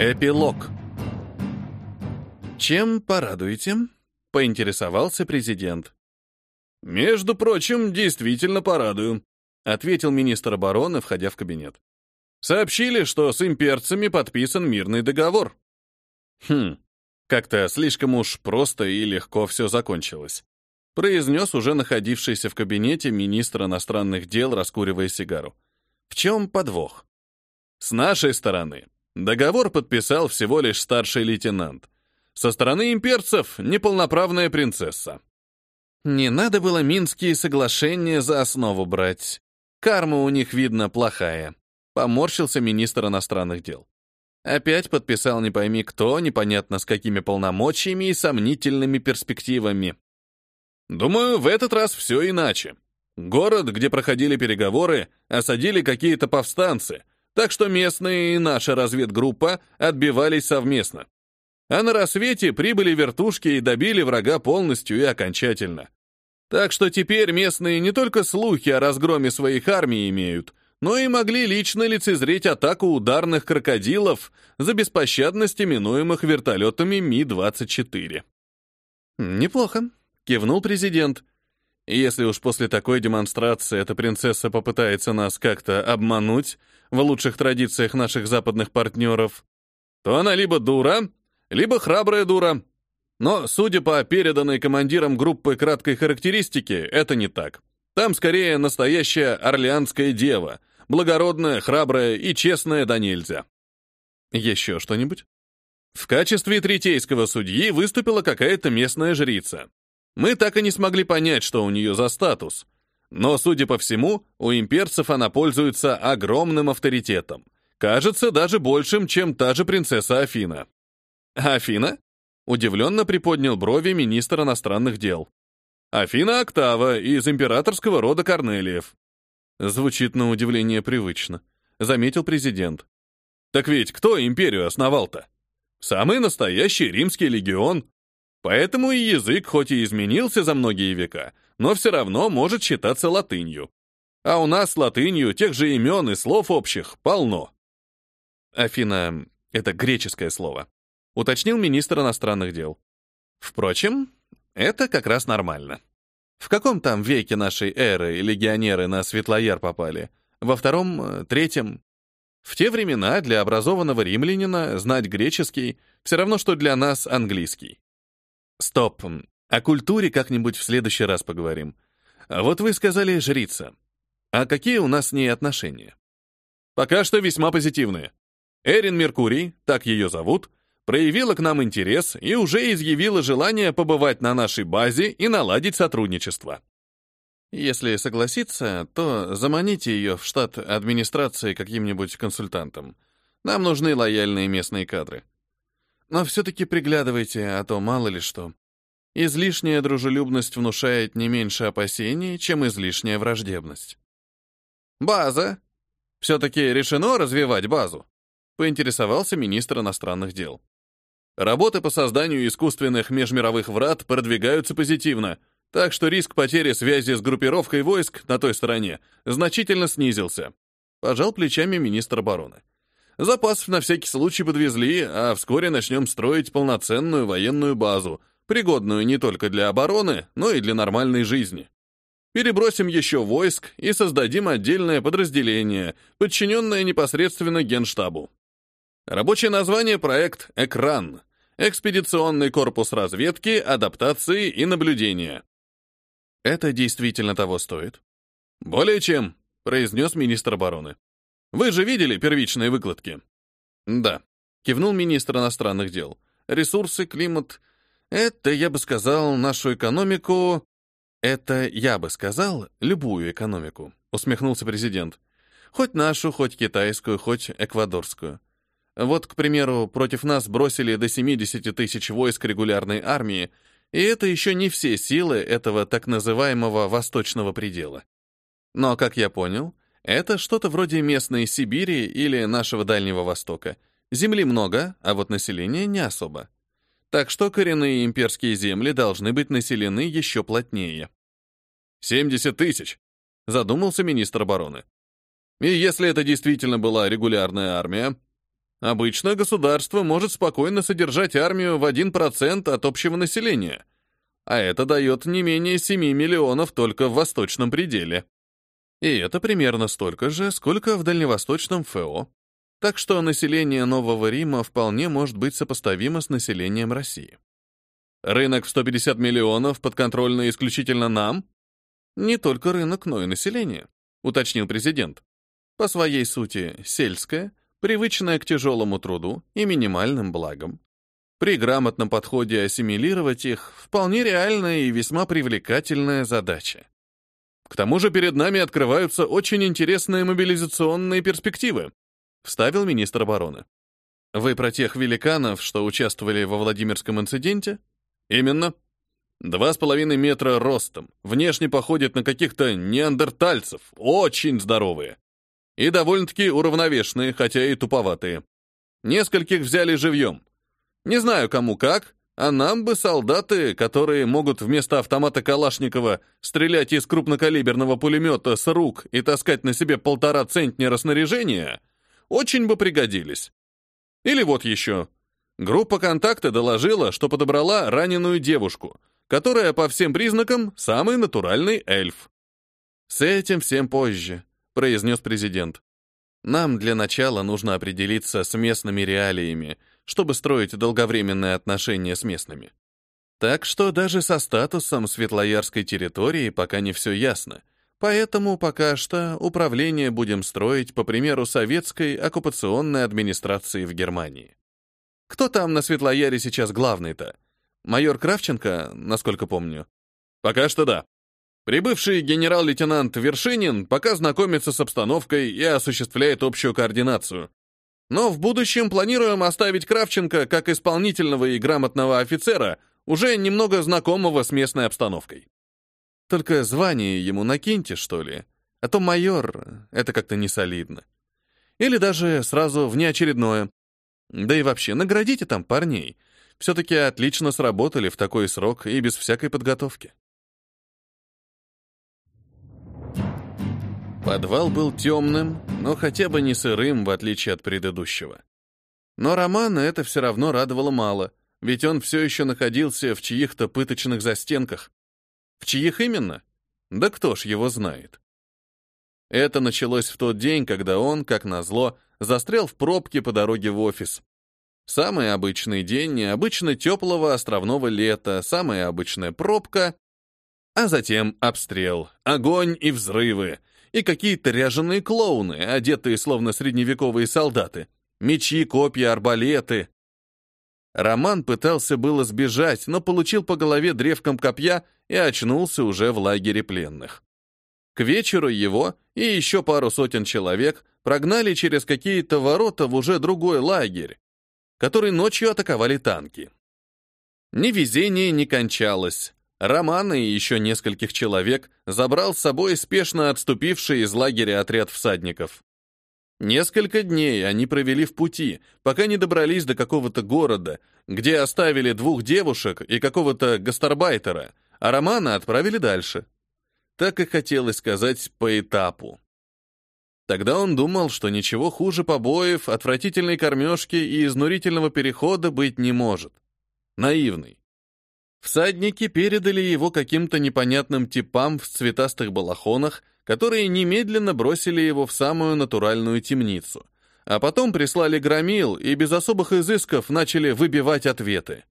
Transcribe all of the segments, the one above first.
Эпилог. «Чем порадуете?» — поинтересовался президент. «Между прочим, действительно порадую», — ответил министр обороны, входя в кабинет. «Сообщили, что с имперцами подписан мирный договор». «Хм, как-то слишком уж просто и легко все закончилось», — произнес уже находившийся в кабинете министр иностранных дел, раскуривая сигару. «В чем подвох?» «С нашей стороны договор подписал всего лишь старший лейтенант. Со стороны имперцев — неполноправная принцесса». Не надо было Минские соглашения за основу брать. Карма у них, видно, плохая. Поморщился министр иностранных дел. Опять подписал не пойми кто, непонятно с какими полномочиями и сомнительными перспективами. Думаю, в этот раз все иначе. Город, где проходили переговоры, осадили какие-то повстанцы, так что местные и наша разведгруппа отбивались совместно. А на рассвете прибыли вертушки и добили врага полностью и окончательно. Так что теперь местные не только слухи о разгроме своих армий имеют, но и могли лично лицезреть атаку ударных крокодилов за беспощадность именуемых вертолетами Ми-24. «Неплохо», — кивнул президент. «Если уж после такой демонстрации эта принцесса попытается нас как-то обмануть в лучших традициях наших западных партнеров, то она либо дура, либо храбрая дура. Но, судя по переданной командиром группы краткой характеристики, это не так. Там скорее настоящая орлеанская дева, благородная, храбрая и честная да нельзя. Еще что-нибудь? В качестве третейского судьи выступила какая-то местная жрица. Мы так и не смогли понять, что у нее за статус. Но, судя по всему, у имперцев она пользуется огромным авторитетом. Кажется, даже большим, чем та же принцесса Афина. Афина? Удивленно приподнял брови министр иностранных дел. Афина Октава из императорского рода Корнелиев. Звучит на удивление привычно, заметил президент. Так ведь кто империю основал-то? Самый настоящий римский легион. Поэтому и язык хоть и изменился за многие века, но все равно может считаться латынью. А у нас латынью тех же имен и слов общих полно. Афина — это греческое слово, уточнил министр иностранных дел. Впрочем, это как раз нормально. В каком там веке нашей эры легионеры на Светлояр попали? Во втором, э, третьем? В те времена для образованного римлянина знать греческий все равно, что для нас английский. Стоп, о культуре как-нибудь в следующий раз поговорим. А вот вы сказали жрица. А какие у нас с ней отношения? Пока что весьма позитивные. Эрин Меркурий, так ее зовут, проявила к нам интерес и уже изъявила желание побывать на нашей базе и наладить сотрудничество. Если согласится, то заманите ее в штат администрации каким-нибудь консультантом. Нам нужны лояльные местные кадры. Но все-таки приглядывайте, а то мало ли что. Излишняя дружелюбность внушает не меньше опасений, чем излишняя враждебность. «База! Все-таки решено развивать базу?» — поинтересовался министр иностранных дел. Работы по созданию искусственных межмировых врат продвигаются позитивно, так что риск потери связи с группировкой войск на той стороне значительно снизился. Пожал плечами министр обороны. Запасов на всякий случай подвезли, а вскоре начнем строить полноценную военную базу, пригодную не только для обороны, но и для нормальной жизни. Перебросим еще войск и создадим отдельное подразделение, подчиненное непосредственно Генштабу. Рабочее название проект «Экран», Экспедиционный корпус разведки, адаптации и наблюдения. Это действительно того стоит? Более чем, произнес министр обороны. Вы же видели первичные выкладки? Да, кивнул министр иностранных дел. Ресурсы, климат — это, я бы сказал, нашу экономику... Это, я бы сказал, любую экономику, усмехнулся президент. Хоть нашу, хоть китайскую, хоть эквадорскую. Вот, к примеру, против нас бросили до 70 тысяч войск регулярной армии, и это еще не все силы этого так называемого «восточного предела». Но, как я понял, это что-то вроде местной Сибири или нашего Дальнего Востока. Земли много, а вот населения не особо. Так что коренные имперские земли должны быть населены еще плотнее. 70 тысяч, задумался министр обороны. И если это действительно была регулярная армия, Обычно государство может спокойно содержать армию в 1% от общего населения, а это дает не менее 7 миллионов только в восточном пределе. И это примерно столько же, сколько в дальневосточном ФО. Так что население Нового Рима вполне может быть сопоставимо с населением России. Рынок в 150 миллионов подконтрольно исключительно нам? Не только рынок, но и население, уточнил президент. По своей сути, сельское, привычная к тяжелому труду и минимальным благам. При грамотном подходе ассимилировать их вполне реальная и весьма привлекательная задача. К тому же перед нами открываются очень интересные мобилизационные перспективы, вставил министр обороны. Вы про тех великанов, что участвовали во Владимирском инциденте? Именно. Два с половиной метра ростом, внешне походят на каких-то неандертальцев, очень здоровые. И довольно-таки уравновешенные, хотя и туповатые. Нескольких взяли живьем. Не знаю, кому как, а нам бы солдаты, которые могут вместо автомата Калашникова стрелять из крупнокалиберного пулемета с рук и таскать на себе полтора центнера снаряжения, очень бы пригодились. Или вот еще. Группа контакта доложила, что подобрала раненую девушку, которая по всем признакам самый натуральный эльф. С этим всем позже произнес президент. Нам для начала нужно определиться с местными реалиями, чтобы строить долговременные отношения с местными. Так что даже со статусом Светлоярской территории пока не все ясно. Поэтому пока что управление будем строить по примеру советской оккупационной администрации в Германии. Кто там на Светлояре сейчас главный-то? Майор Кравченко, насколько помню? Пока что да. Прибывший генерал-лейтенант Вершинин пока знакомится с обстановкой и осуществляет общую координацию. Но в будущем планируем оставить Кравченко как исполнительного и грамотного офицера, уже немного знакомого с местной обстановкой. Только звание ему накиньте, что ли, а то майор — это как-то не солидно. Или даже сразу внеочередное. Да и вообще, наградите там парней. Все-таки отлично сработали в такой срок и без всякой подготовки. Подвал был темным, но хотя бы не сырым, в отличие от предыдущего. Но Романа это все равно радовало мало, ведь он все еще находился в чьих-то пыточных застенках. В чьих именно? Да кто ж его знает. Это началось в тот день, когда он, как назло, застрял в пробке по дороге в офис. Самый обычный день необычно теплого островного лета, самая обычная пробка, а затем обстрел, огонь и взрывы, и какие-то ряженые клоуны, одетые словно средневековые солдаты. Мечи, копья, арбалеты. Роман пытался было сбежать, но получил по голове древком копья и очнулся уже в лагере пленных. К вечеру его и еще пару сотен человек прогнали через какие-то ворота в уже другой лагерь, который ночью атаковали танки. Невезение не кончалось. Романа и еще нескольких человек забрал с собой спешно отступивший из лагеря отряд всадников. Несколько дней они провели в пути, пока не добрались до какого-то города, где оставили двух девушек и какого-то гастарбайтера, а Романа отправили дальше. Так и хотелось сказать по этапу. Тогда он думал, что ничего хуже побоев, отвратительной кормежки и изнурительного перехода быть не может. Наивный. Всадники передали его каким-то непонятным типам в цветастых балахонах, которые немедленно бросили его в самую натуральную темницу, а потом прислали громил и без особых изысков начали выбивать ответы.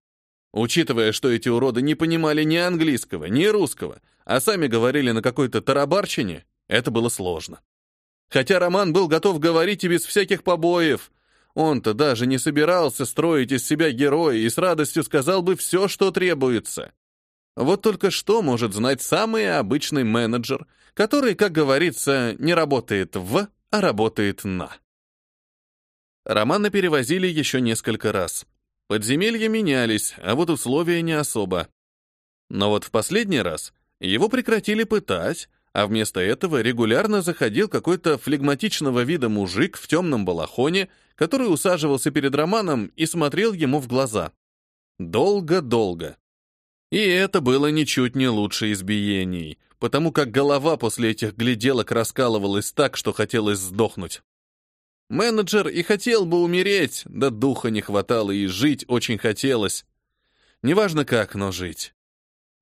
Учитывая, что эти уроды не понимали ни английского, ни русского, а сами говорили на какой-то тарабарщине, это было сложно. Хотя Роман был готов говорить и без всяких побоев, он-то даже не собирался строить из себя героя и с радостью сказал бы все, что требуется. Вот только что может знать самый обычный менеджер, который, как говорится, не работает в, а работает на. Романа перевозили еще несколько раз. Подземелья менялись, а вот условия не особо. Но вот в последний раз его прекратили пытать, а вместо этого регулярно заходил какой-то флегматичного вида мужик в темном балахоне который усаживался перед Романом и смотрел ему в глаза. Долго-долго. И это было ничуть не лучше избиений, потому как голова после этих гляделок раскалывалась так, что хотелось сдохнуть. Менеджер и хотел бы умереть, да духа не хватало, и жить очень хотелось. Неважно как, но жить.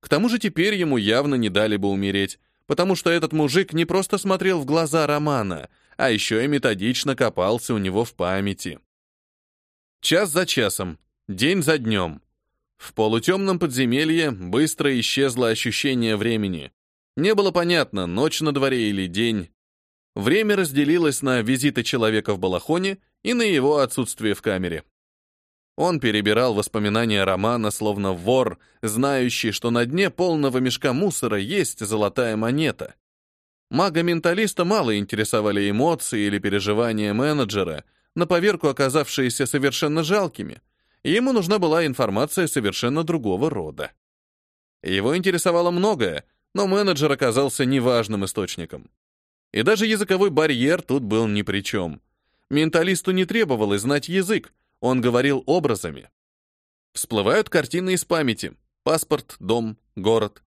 К тому же теперь ему явно не дали бы умереть, потому что этот мужик не просто смотрел в глаза Романа, а еще и методично копался у него в памяти. Час за часом, день за днем. В полутемном подземелье быстро исчезло ощущение времени. Не было понятно, ночь на дворе или день. Время разделилось на визиты человека в балахоне и на его отсутствие в камере. Он перебирал воспоминания романа, словно вор, знающий, что на дне полного мешка мусора есть золотая монета. Мага-менталиста мало интересовали эмоции или переживания менеджера, на поверку оказавшиеся совершенно жалкими. Ему нужна была информация совершенно другого рода. Его интересовало многое, но менеджер оказался неважным источником. И даже языковой барьер тут был ни при чем. Менталисту не требовалось знать язык, он говорил образами. Всплывают картины из памяти. Паспорт, дом, город.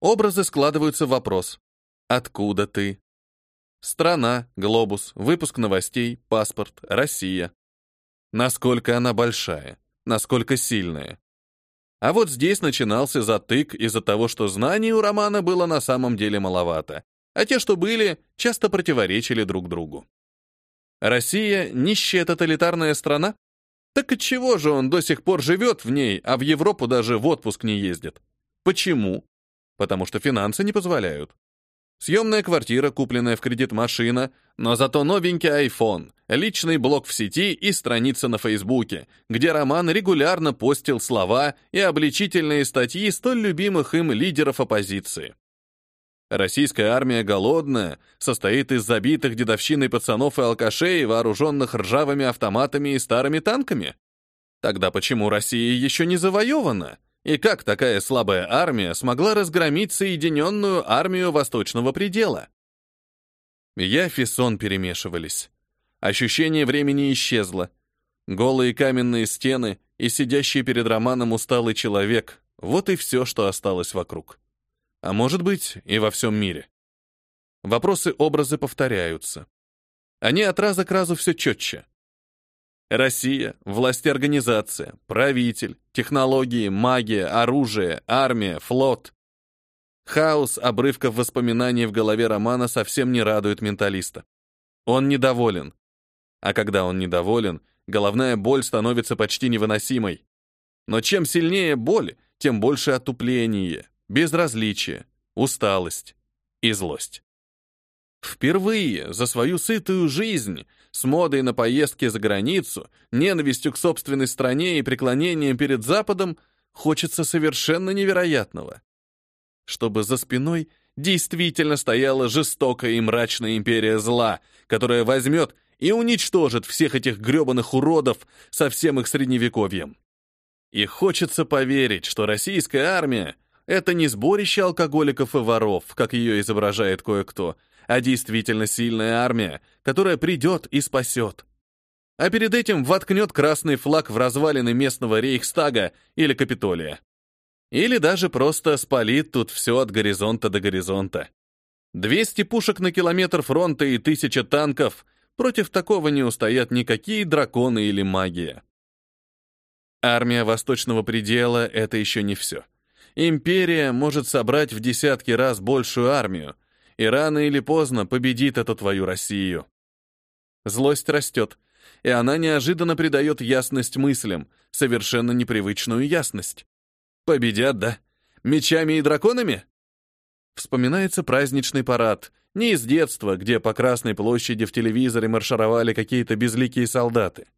Образы складываются в вопрос. Откуда ты? Страна, глобус, выпуск новостей, паспорт, Россия. Насколько она большая, насколько сильная. А вот здесь начинался затык из-за того, что знаний у Романа было на самом деле маловато а те, что были, часто противоречили друг другу. Россия — нищая тоталитарная страна? Так отчего же он до сих пор живет в ней, а в Европу даже в отпуск не ездит? Почему? Потому что финансы не позволяют. Съемная квартира, купленная в кредит машина, но зато новенький iPhone, личный блог в сети и страница на Фейсбуке, где Роман регулярно постил слова и обличительные статьи столь любимых им лидеров оппозиции. Российская армия голодная, состоит из забитых дедовщиной пацанов и алкашей, вооруженных ржавыми автоматами и старыми танками. Тогда почему Россия еще не завоевана? И как такая слабая армия смогла разгромить соединенную армию Восточного предела? Я и сон перемешивались. Ощущение времени исчезло. Голые каменные стены и сидящий перед Романом усталый человек — вот и все, что осталось вокруг а может быть и во всем мире. Вопросы-образы повторяются. Они от раза к разу все четче. Россия, власть-организация, правитель, технологии, магия, оружие, армия, флот. Хаос обрывков воспоминаний в голове Романа совсем не радует менталиста. Он недоволен. А когда он недоволен, головная боль становится почти невыносимой. Но чем сильнее боль, тем больше отупление, безразличие, усталость и злость. Впервые за свою сытую жизнь, с модой на поездки за границу, ненавистью к собственной стране и преклонением перед Западом, хочется совершенно невероятного. Чтобы за спиной действительно стояла жестокая и мрачная империя зла, которая возьмет и уничтожит всех этих гребаных уродов со всем их средневековьем. И хочется поверить, что российская армия — это не сборище алкоголиков и воров, как ее изображает кое-кто, а действительно сильная армия, которая придет и спасет. А перед этим воткнет красный флаг в развалины местного Рейхстага или Капитолия. Или даже просто спалит тут все от горизонта до горизонта. 200 пушек на километр фронта и тысяча танков — Против такого не устоят никакие драконы или магия. Армия Восточного предела — это еще не все. Империя может собрать в десятки раз большую армию, и рано или поздно победит эту твою Россию. Злость растет, и она неожиданно придает ясность мыслям, совершенно непривычную ясность. Победят, да? Мечами и драконами? Вспоминается праздничный парад, не из детства, где по Красной площади в телевизоре маршировали какие-то безликие солдаты.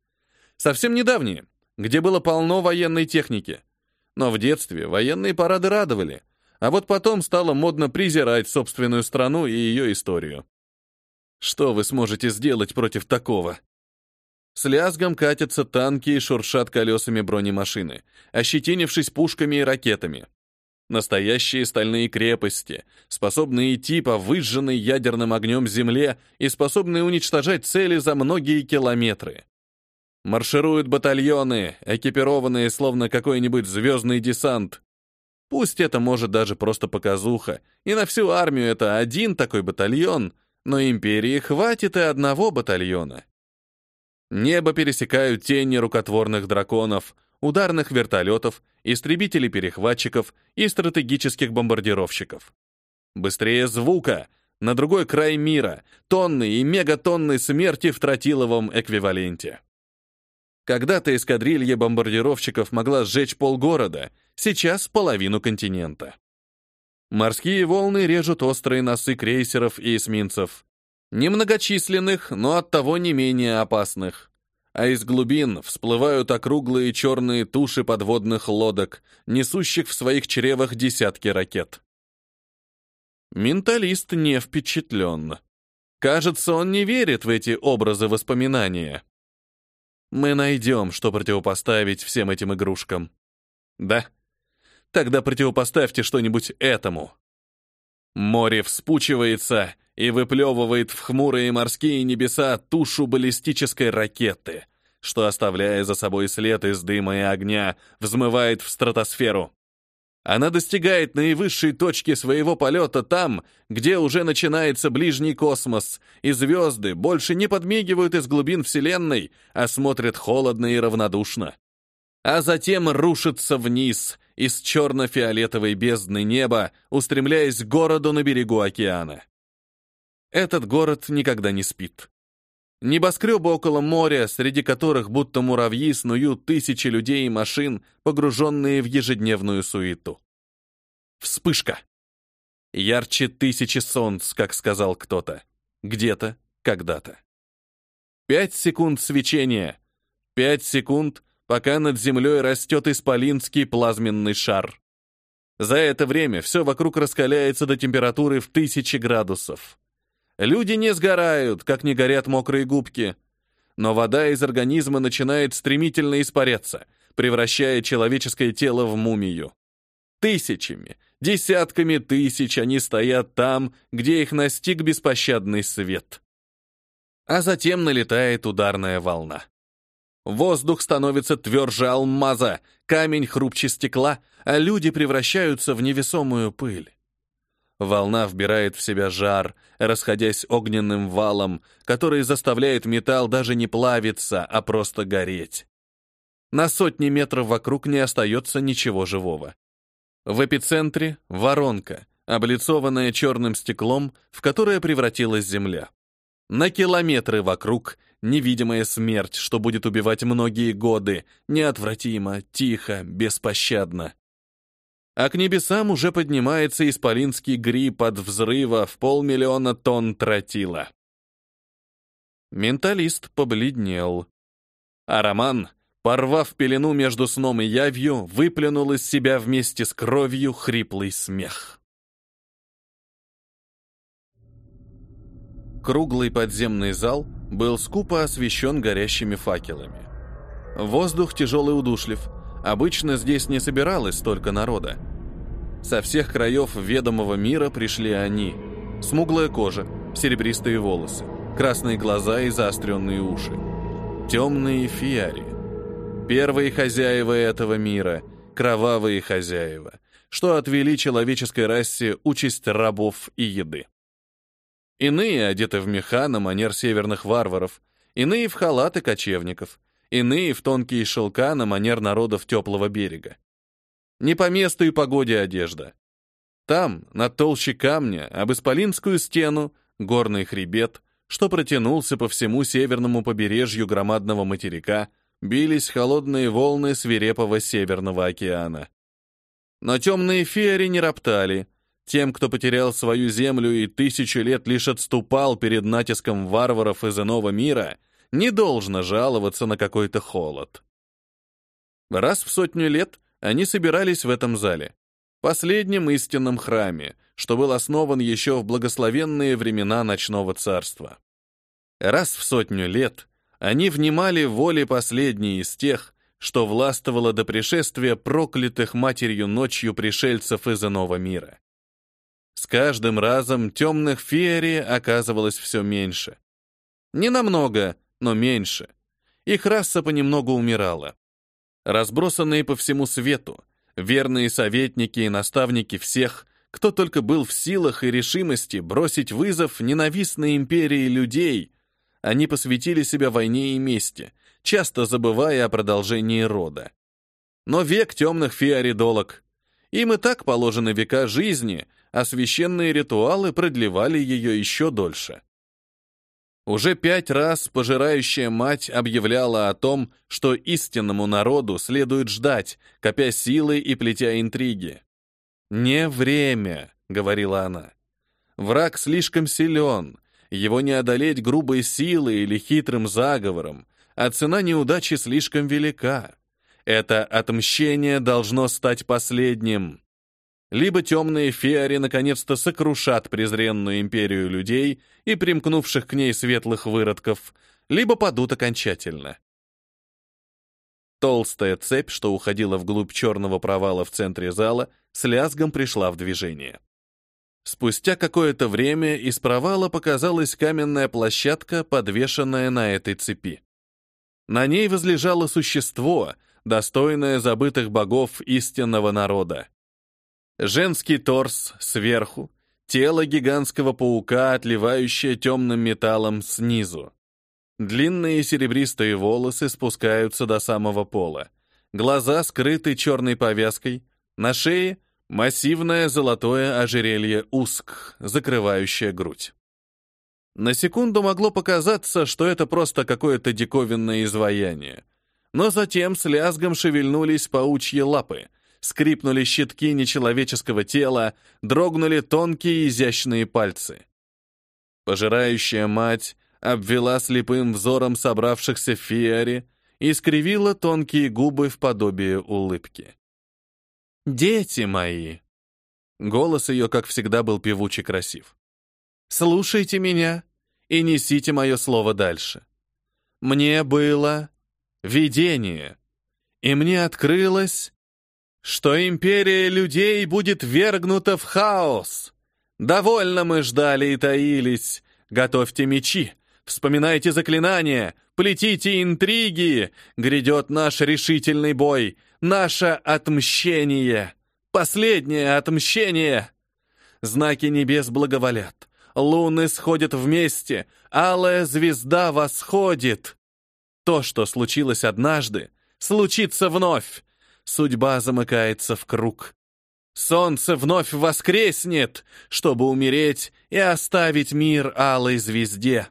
Совсем недавние, где было полно военной техники — но в детстве военные парады радовали, а вот потом стало модно презирать собственную страну и ее историю. Что вы сможете сделать против такого? С лязгом катятся танки и шуршат колесами бронемашины, ощетинившись пушками и ракетами. Настоящие стальные крепости, способные идти по выжженной ядерным огнем земле и способные уничтожать цели за многие километры. Маршируют батальоны, экипированные словно какой-нибудь звездный десант. Пусть это может даже просто показуха, и на всю армию это один такой батальон, но империи хватит и одного батальона. Небо пересекают тени рукотворных драконов, ударных вертолетов, истребителей-перехватчиков и стратегических бомбардировщиков. Быстрее звука, на другой край мира, тонны и мегатонны смерти в тротиловом эквиваленте. Когда-то эскадрилья бомбардировщиков могла сжечь полгорода, сейчас половину континента. Морские волны режут острые носы крейсеров и эсминцев. Немногочисленных, но оттого не менее опасных. А из глубин всплывают округлые черные туши подводных лодок, несущих в своих чревах десятки ракет. Менталист не впечатлен. Кажется, он не верит в эти образы воспоминания. Мы найдем, что противопоставить всем этим игрушкам. Да? Тогда противопоставьте что-нибудь этому. Море вспучивается и выплевывает в хмурые морские небеса тушу баллистической ракеты, что, оставляя за собой след из дыма и огня, взмывает в стратосферу. Она достигает наивысшей точки своего полета там, где уже начинается ближний космос, и звезды больше не подмигивают из глубин Вселенной, а смотрят холодно и равнодушно. А затем рушится вниз из черно-фиолетовой бездны неба, устремляясь к городу на берегу океана. Этот город никогда не спит. Небоскребы около моря, среди которых будто муравьи снуют тысячи людей и машин, погруженные в ежедневную суету. Вспышка. Ярче тысячи солнц, как сказал кто-то. Где-то, когда-то. Пять секунд свечения. Пять секунд, пока над землей растет исполинский плазменный шар. За это время все вокруг раскаляется до температуры в тысячи градусов. Люди не сгорают, как не горят мокрые губки. Но вода из организма начинает стремительно испаряться, превращая человеческое тело в мумию. Тысячами, десятками тысяч они стоят там, где их настиг беспощадный свет. А затем налетает ударная волна. Воздух становится тверже алмаза, камень хрупче стекла, а люди превращаются в невесомую пыль. Волна вбирает в себя жар, расходясь огненным валом, который заставляет металл даже не плавиться, а просто гореть. На сотни метров вокруг не остается ничего живого. В эпицентре — воронка, облицованная черным стеклом, в которое превратилась Земля. На километры вокруг — невидимая смерть, что будет убивать многие годы, неотвратимо, тихо, беспощадно а к небесам уже поднимается исполинский гриб от взрыва в полмиллиона тонн тротила. Менталист побледнел. А Роман, порвав пелену между сном и явью, выплюнул из себя вместе с кровью хриплый смех. Круглый подземный зал был скупо освещен горящими факелами. Воздух тяжелый удушлив — Обычно здесь не собиралось столько народа. Со всех краев ведомого мира пришли они. Смуглая кожа, серебристые волосы, красные глаза и заостренные уши. Темные фиари. Первые хозяева этого мира, кровавые хозяева, что отвели человеческой расе участь рабов и еды. Иные одеты в меха на манер северных варваров, иные в халаты кочевников, иные в тонкие шелка на манер народов теплого берега. Не по месту и погоде одежда. Там, на толще камня, об Исполинскую стену, горный хребет, что протянулся по всему северному побережью громадного материка, бились холодные волны свирепого Северного океана. Но темные феери не роптали. Тем, кто потерял свою землю и тысячу лет лишь отступал перед натиском варваров из иного мира — не должно жаловаться на какой-то холод. Раз в сотню лет они собирались в этом зале, последнем истинном храме, что был основан еще в благословенные времена ночного царства. Раз в сотню лет они внимали воле последней из тех, что властвовало до пришествия проклятых матерью ночью пришельцев из иного мира. С каждым разом темных феерий оказывалось все меньше. Не намного, но меньше. Их раса понемногу умирала. Разбросанные по всему свету, верные советники и наставники всех, кто только был в силах и решимости бросить вызов ненавистной империи людей, Они посвятили себя войне и мести, часто забывая о продолжении рода. Но век темных фиоридолог. Им и так положены века жизни, а священные ритуалы продлевали ее еще дольше. Уже пять раз пожирающая мать объявляла о том, что истинному народу следует ждать, копя силы и плетя интриги. «Не время», — говорила она. «Враг слишком силен, его не одолеть грубой силой или хитрым заговором, а цена неудачи слишком велика. Это отмщение должно стать последним. Либо темные феари наконец-то сокрушат презренную империю людей и примкнувших к ней светлых выродков, либо падут окончательно. Толстая цепь, что уходила вглубь черного провала в центре зала, с лязгом пришла в движение. Спустя какое-то время из провала показалась каменная площадка, подвешенная на этой цепи. На ней возлежало существо, достойное забытых богов истинного народа. Женский торс сверху, тело гигантского паука, отливающее темным металлом снизу. Длинные серебристые волосы спускаются до самого пола. Глаза скрыты черной повязкой, на шее — Массивное золотое ожерелье узк, закрывающее грудь. На секунду могло показаться, что это просто какое-то диковинное изваяние. Но затем с лязгом шевельнулись паучьи лапы, скрипнули щитки нечеловеческого тела, дрогнули тонкие изящные пальцы. Пожирающая мать обвела слепым взором собравшихся в фиаре и скривила тонкие губы в подобие улыбки. «Дети мои!» Голос ее, как всегда, был певучий красив. «Слушайте меня и несите мое слово дальше. Мне было видение, и мне открылось, что империя людей будет вергнута в хаос. Довольно мы ждали и таились. Готовьте мечи, вспоминайте заклинания, плетите интриги. Грядет наш решительный бой — Наше отмщение. Последнее отмщение. Знаки небес благоволят. Луны сходят вместе. Алая звезда восходит. То, что случилось однажды, случится вновь. Судьба замыкается в круг. Солнце вновь воскреснет, чтобы умереть и оставить мир алой звезде.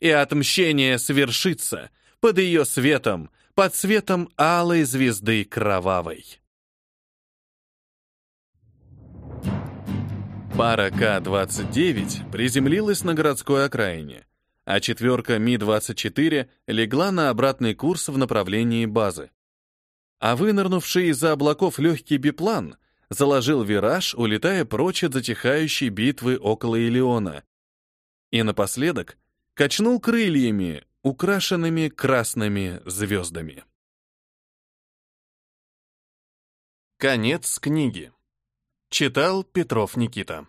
И отмщение свершится под ее светом, под светом алой звезды кровавой. Пара К-29 приземлилась на городской окраине, а четверка Ми-24 легла на обратный курс в направлении базы. А вынырнувший из-за облаков легкий биплан заложил вираж, улетая прочь от затихающей битвы около Илеона. И напоследок качнул крыльями, украшенными красными звездами. Конец книги. Читал Петров Никита.